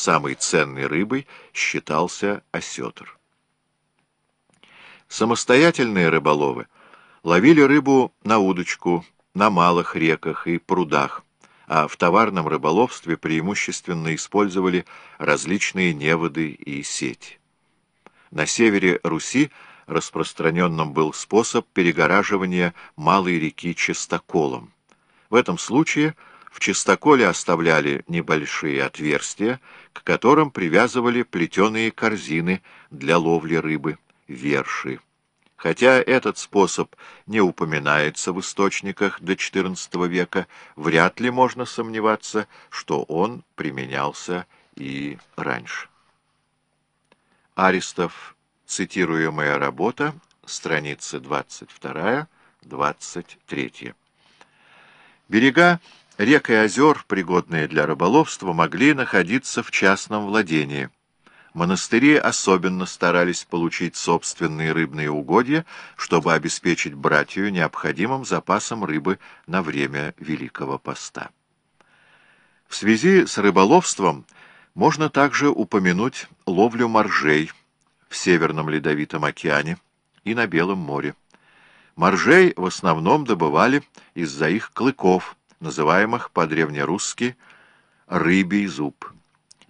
самой ценной рыбой считался осетр. Самостоятельные рыболовы ловили рыбу на удочку, на малых реках и прудах, а в товарном рыболовстве преимущественно использовали различные неводы и сети. На севере Руси распространенным был способ перегораживания малой реки чистоколом. В этом случае в чистоколе оставляли небольшие отверстия, к которым привязывали плетеные корзины для ловли рыбы, верши. Хотя этот способ не упоминается в источниках до XIV века, вряд ли можно сомневаться, что он применялся и раньше. Аристов, цитируемая работа, страницы 22-23. Берега рек и озер, пригодные для рыболовства, могли находиться в частном владении. Монастыри особенно старались получить собственные рыбные угодья, чтобы обеспечить братью необходимым запасом рыбы на время Великого Поста. В связи с рыболовством можно также упомянуть ловлю моржей в Северном Ледовитом океане и на Белом море. Моржей в основном добывали из-за их клыков, называемых по-древнерусски «рыбий зуб».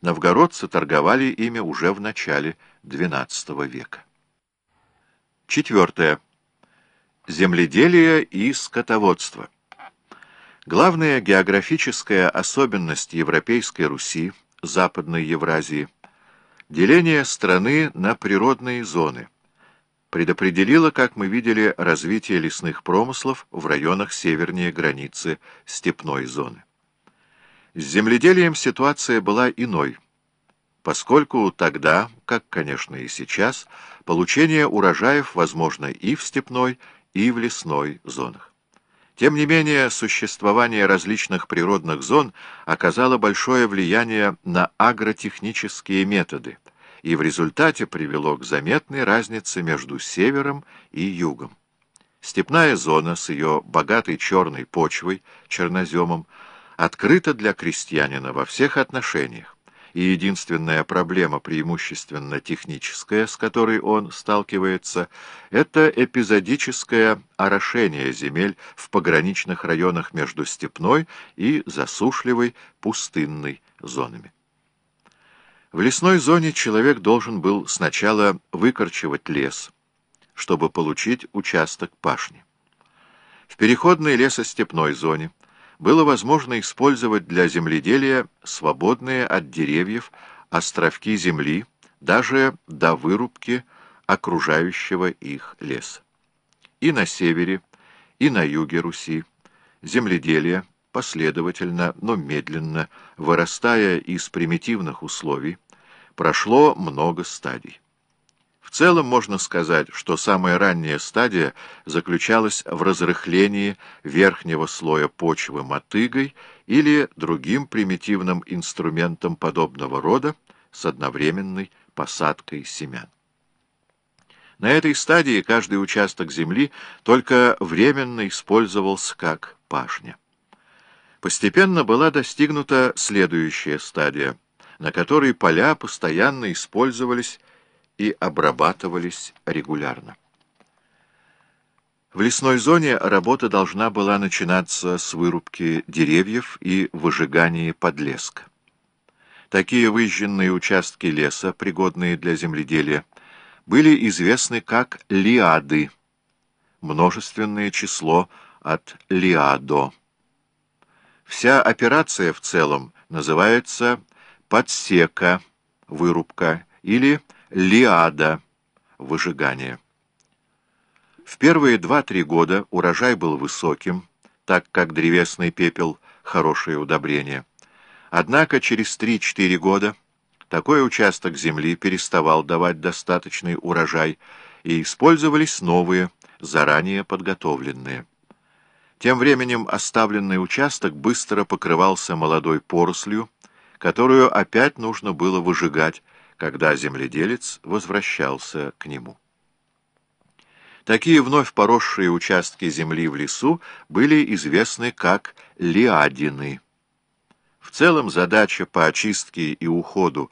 Новгородцы торговали ими уже в начале XII века. Четвертое. Земледелие и скотоводство. Главная географическая особенность Европейской Руси – Западной Евразии, деление страны на природные зоны, предопределило, как мы видели, развитие лесных промыслов в районах севернее границы степной зоны. С земледелием ситуация была иной, поскольку тогда, как, конечно, и сейчас, получение урожаев возможно и в степной, и в лесной зонах. Тем не менее, существование различных природных зон оказало большое влияние на агротехнические методы и в результате привело к заметной разнице между севером и югом. Степная зона с ее богатой черной почвой, черноземом, открыта для крестьянина во всех отношениях и единственная проблема, преимущественно техническая, с которой он сталкивается, это эпизодическое орошение земель в пограничных районах между степной и засушливой пустынной зонами. В лесной зоне человек должен был сначала выкорчевать лес, чтобы получить участок пашни. В переходной лесостепной зоне было возможно использовать для земледелия свободные от деревьев островки земли даже до вырубки окружающего их леса. И на севере, и на юге Руси земледелие, последовательно, но медленно, вырастая из примитивных условий, прошло много стадий. В целом можно сказать, что самая ранняя стадия заключалась в разрыхлении верхнего слоя почвы мотыгой или другим примитивным инструментом подобного рода с одновременной посадкой семян. На этой стадии каждый участок земли только временно использовался как пашня. Постепенно была достигнута следующая стадия, на которой поля постоянно использовались и обрабатывались регулярно. В лесной зоне работа должна была начинаться с вырубки деревьев и выжигания подлеска. Такие выжженные участки леса, пригодные для земледелия, были известны как лиады, множественное число от лиадо. Вся операция в целом называется подсека, вырубка или лиада – выжигание. В первые два-три года урожай был высоким, так как древесный пепел – хорошее удобрение. Однако через три-четыре года такой участок земли переставал давать достаточный урожай, и использовались новые, заранее подготовленные. Тем временем оставленный участок быстро покрывался молодой порослью, которую опять нужно было выжигать, когда земледелец возвращался к нему. Такие вновь поросшие участки земли в лесу были известны как лиадины. В целом задача по очистке и уходу